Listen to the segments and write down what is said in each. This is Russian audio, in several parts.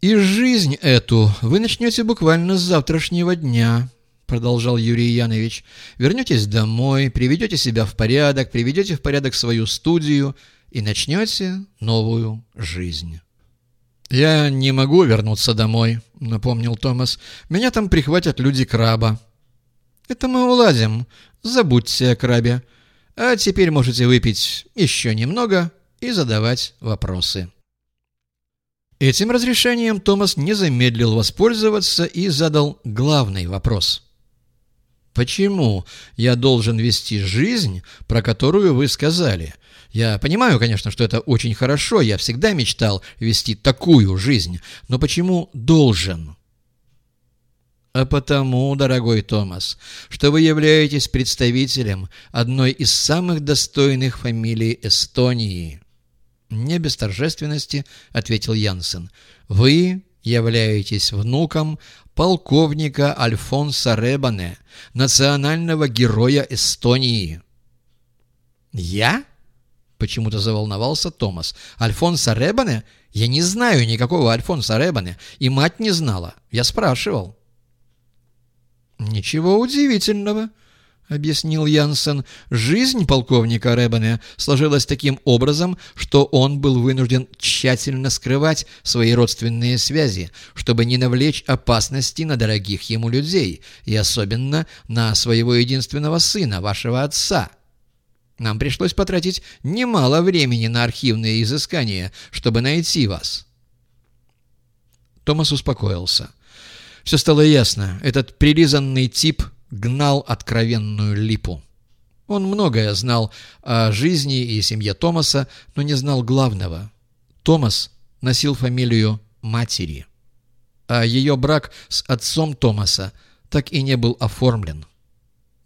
«И жизнь эту вы начнете буквально с завтрашнего дня», — продолжал Юрий Янович. «Вернетесь домой, приведете себя в порядок, приведете в порядок свою студию и начнете новую жизнь». «Я не могу вернуться домой», — напомнил Томас. «Меня там прихватят люди краба». «Это мы уладим. Забудьте о крабе. А теперь можете выпить еще немного и задавать вопросы». Этим разрешением Томас не замедлил воспользоваться и задал главный вопрос. «Почему я должен вести жизнь, про которую вы сказали? Я понимаю, конечно, что это очень хорошо, я всегда мечтал вести такую жизнь, но почему должен?» а потому, дорогой Томас, что вы являетесь представителем одной из самых достойных фамилий Эстонии. «Не без торжественности», — ответил Янсен. «Вы являетесь внуком полковника Альфонса Ребане, национального героя Эстонии». «Я?» — почему-то заволновался Томас. «Альфонса Ребане? Я не знаю никакого Альфонса Ребане, и мать не знала. Я спрашивал». «Ничего удивительного», — объяснил Янсен, — «жизнь полковника Ребане сложилась таким образом, что он был вынужден тщательно скрывать свои родственные связи, чтобы не навлечь опасности на дорогих ему людей, и особенно на своего единственного сына, вашего отца». Нам пришлось потратить немало времени на архивные изыскания, чтобы найти вас. Томас успокоился. Все стало ясно. Этот прилизанный тип гнал откровенную липу. Он многое знал о жизни и семье Томаса, но не знал главного. Томас носил фамилию матери, а ее брак с отцом Томаса так и не был оформлен.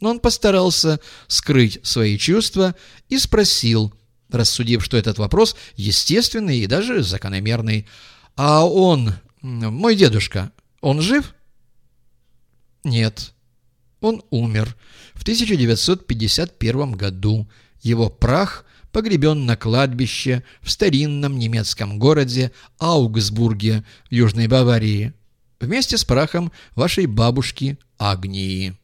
Но он постарался скрыть свои чувства и спросил, рассудив, что этот вопрос естественный и даже закономерный. «А он, мой дедушка, он жив?» «Нет, он умер в 1951 году. Его прах погребен на кладбище в старинном немецком городе Аугсбурге в Южной Баварии вместе с прахом вашей бабушки Агнии.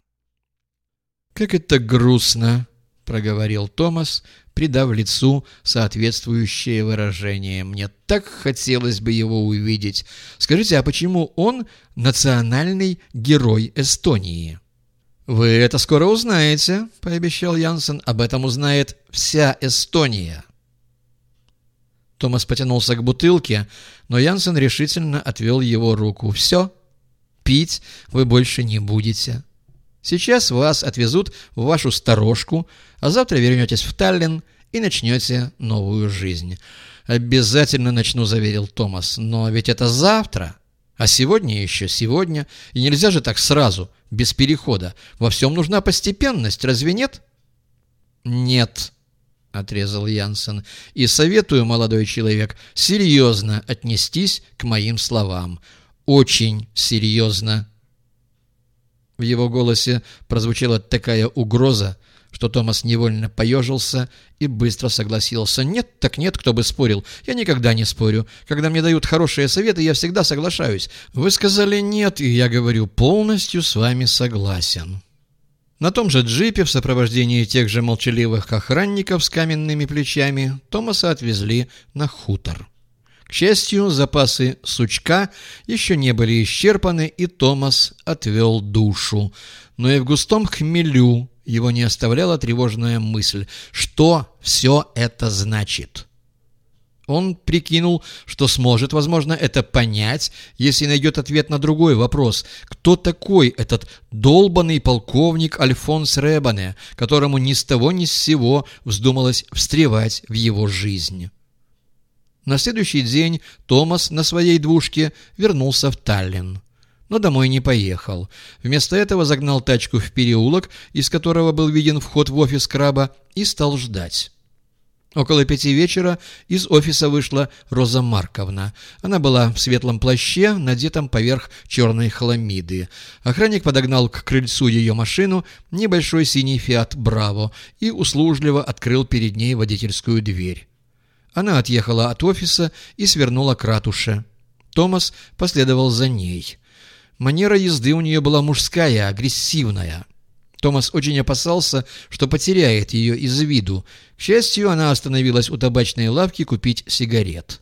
«Как это грустно!» — проговорил Томас, придав лицу соответствующее выражение. «Мне так хотелось бы его увидеть. Скажите, а почему он национальный герой Эстонии?» «Вы это скоро узнаете», — пообещал Янсен. «Об этом узнает вся Эстония». Томас потянулся к бутылке, но Янсен решительно отвел его руку. «Все, пить вы больше не будете. Сейчас вас отвезут в вашу сторожку, а завтра вернетесь в Таллин и начнете новую жизнь». «Обязательно начну», — заверил Томас. «Но ведь это завтра». А сегодня еще сегодня, и нельзя же так сразу, без перехода. Во всем нужна постепенность, разве нет? Нет, отрезал Янсен, и советую, молодой человек, серьезно отнестись к моим словам. Очень серьезно. В его голосе прозвучала такая угроза, что Томас невольно поежился и быстро согласился. «Нет, так нет, кто бы спорил. Я никогда не спорю. Когда мне дают хорошие советы, я всегда соглашаюсь. Вы сказали «нет», и я говорю «полностью с вами согласен». На том же джипе в сопровождении тех же молчаливых охранников с каменными плечами Томаса отвезли на хутор. К счастью, запасы сучка еще не были исчерпаны, и Томас отвел душу. Но и в густом хмелю его не оставляла тревожная мысль, что все это значит. Он прикинул, что сможет, возможно, это понять, если найдет ответ на другой вопрос. Кто такой этот долбанный полковник Альфонс Ребане, которому ни с того ни с сего вздумалось встревать в его жизнь? На следующий день Томас на своей двушке вернулся в Таллин но домой не поехал. Вместо этого загнал тачку в переулок, из которого был виден вход в офис краба, и стал ждать. Около пяти вечера из офиса вышла Роза Марковна. Она была в светлом плаще, надетом поверх черной хламиды. Охранник подогнал к крыльцу ее машину небольшой синий «Фиат Браво» и услужливо открыл перед ней водительскую дверь. Она отъехала от офиса и свернула к ратуше. Томас последовал за ней. Манера езды у нее была мужская, агрессивная. Томас очень опасался, что потеряет ее из виду. К счастью, она остановилась у табачной лавки купить сигарет.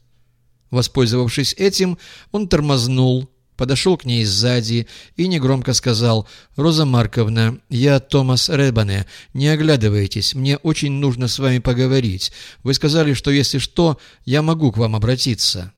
Воспользовавшись этим, он тормознул, подошел к ней сзади и негромко сказал «Роза Марковна, я Томас Рэббане, не оглядывайтесь, мне очень нужно с вами поговорить. Вы сказали, что если что, я могу к вам обратиться».